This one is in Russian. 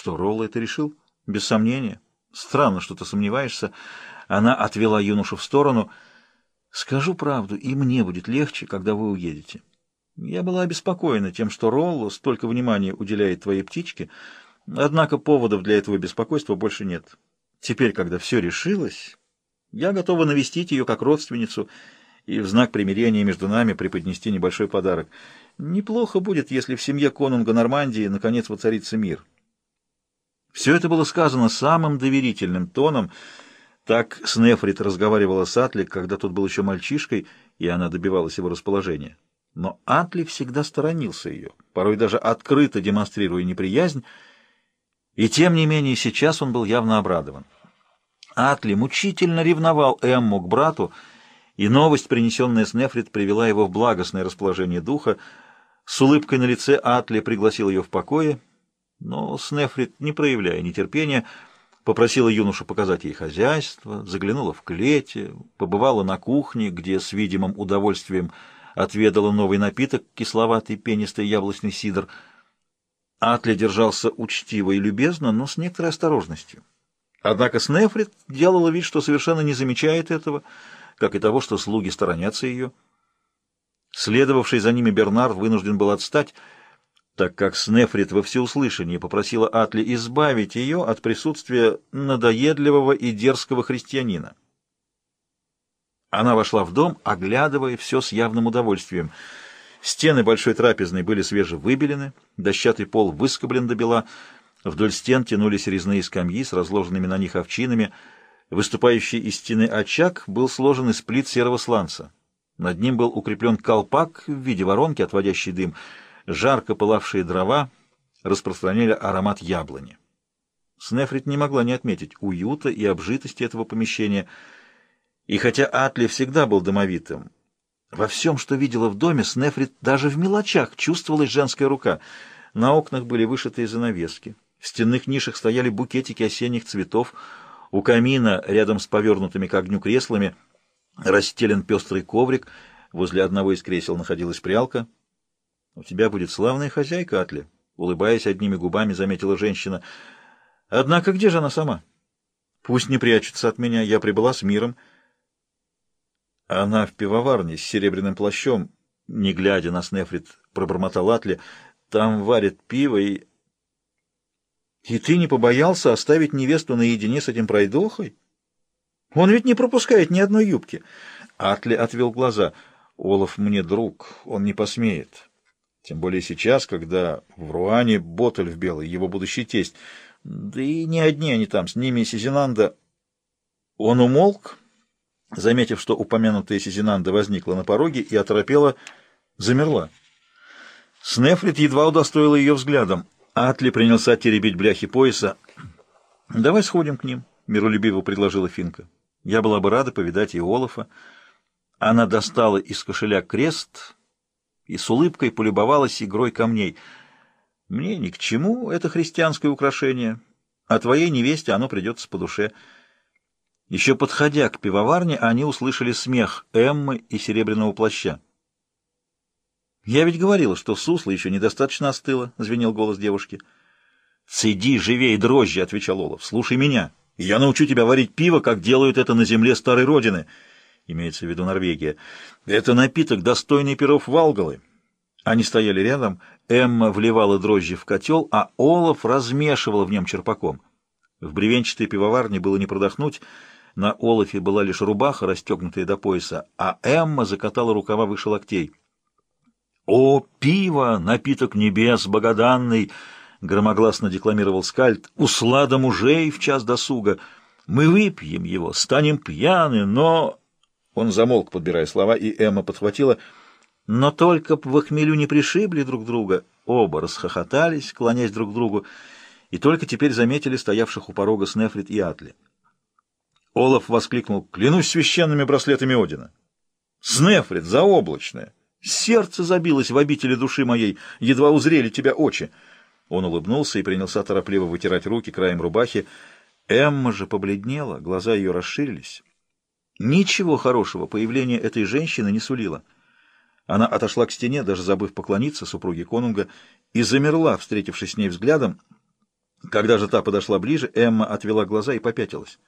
Что, Ролла это решил? Без сомнения. Странно, что ты сомневаешься. Она отвела юношу в сторону. Скажу правду, и мне будет легче, когда вы уедете. Я была обеспокоена тем, что Ролло столько внимания уделяет твоей птичке, однако поводов для этого беспокойства больше нет. Теперь, когда все решилось, я готова навестить ее как родственницу и в знак примирения между нами преподнести небольшой подарок. Неплохо будет, если в семье конунга Нормандии наконец воцарится мир». Все это было сказано самым доверительным тоном. Так Снефрит разговаривала с Атли, когда тот был еще мальчишкой, и она добивалась его расположения. Но Атли всегда сторонился ее, порой даже открыто демонстрируя неприязнь, и тем не менее сейчас он был явно обрадован. Атли мучительно ревновал Эмму к брату, и новость, принесенная Снефрит, привела его в благостное расположение духа. С улыбкой на лице Атли пригласил ее в покое — но Снефрит, не проявляя нетерпения, попросила юношу показать ей хозяйство, заглянула в клете, побывала на кухне, где с видимым удовольствием отведала новый напиток, кисловатый пенистый яблочный сидр. Атли держался учтиво и любезно, но с некоторой осторожностью. Однако Снефрит делала вид, что совершенно не замечает этого, как и того, что слуги сторонятся ее. Следовавший за ними Бернард вынужден был отстать, так как Снефрит во всеуслышание попросила Атли избавить ее от присутствия надоедливого и дерзкого христианина. Она вошла в дом, оглядывая все с явным удовольствием. Стены большой трапезной были свежевыбелены, дощатый пол выскоблен до бела, вдоль стен тянулись резные скамьи с разложенными на них овчинами, выступающий из стены очаг был сложен из плит серого сланца. Над ним был укреплен колпак в виде воронки, отводящий дым — Жарко пылавшие дрова распространяли аромат яблони. Снефрит не могла не отметить уюта и обжитости этого помещения, и хотя Атли всегда был домовитым, во всем, что видела в доме, Снефрит даже в мелочах чувствовалась женская рука. На окнах были вышитые занавески, в стенных нишах стояли букетики осенних цветов, у камина, рядом с повернутыми к огню креслами, расстелен пестрый коврик, возле одного из кресел находилась прялка — «У тебя будет славная хозяйка, Атли», — улыбаясь одними губами, заметила женщина. «Однако где же она сама?» «Пусть не прячется от меня, я прибыла с миром». Она в пивоварне с серебряным плащом, не глядя на Снефрит, пробормотал Атли. «Там варят пиво и...» «И ты не побоялся оставить невесту наедине с этим пройдохой? Он ведь не пропускает ни одной юбки». Атли отвел глаза. «Олаф мне друг, он не посмеет». Тем более сейчас, когда в Руане Ботель в белый, его будущий тесть. Да и не одни они там, с ними Сизинанда. Он умолк, заметив, что упомянутая Сизинанда возникла на пороге и оторопела, замерла. Снефрит едва удостоила ее взглядом. Атли принялся теребить бляхи пояса. «Давай сходим к ним», — миролюбиво предложила Финка. «Я была бы рада повидать и Олафа». Она достала из кошеля крест и с улыбкой полюбовалась игрой камней. «Мне ни к чему это христианское украшение, а твоей невесте оно придется по душе». Еще подходя к пивоварне, они услышали смех Эммы и серебряного плаща. «Я ведь говорила, что сусло еще недостаточно остыло», — звенел голос девушки. «Цеди живей дрожжи», — отвечал Олаф. «Слушай меня. Я научу тебя варить пиво, как делают это на земле старой родины» имеется в виду Норвегия. Это напиток, достойный перов Валгалы. Они стояли рядом, Эмма вливала дрожжи в котел, а Олаф размешивал в нем черпаком. В бревенчатой пивоварне было не продохнуть, на Олафе была лишь рубаха, расстегнутая до пояса, а Эмма закатала рукава выше локтей. «О, пиво! Напиток небес, богоданный!» — громогласно декламировал Скальд. «Услада мужей в час досуга! Мы выпьем его, станем пьяны, но...» Он замолк, подбирая слова, и Эмма подхватила. Но только в хмелю не пришибли друг друга. Оба расхохотались, клонясь друг к другу, и только теперь заметили стоявших у порога Снефрит и Атли. Олаф воскликнул, клянусь священными браслетами Одина. Снефрит, заоблачная! Сердце забилось в обители души моей, едва узрели тебя очи. Он улыбнулся и принялся торопливо вытирать руки краем рубахи. Эмма же побледнела, глаза ее расширились. Ничего хорошего появление этой женщины не сулило. Она отошла к стене, даже забыв поклониться супруге конунга, и замерла, встретившись с ней взглядом. Когда же та подошла ближе, Эмма отвела глаза и попятилась.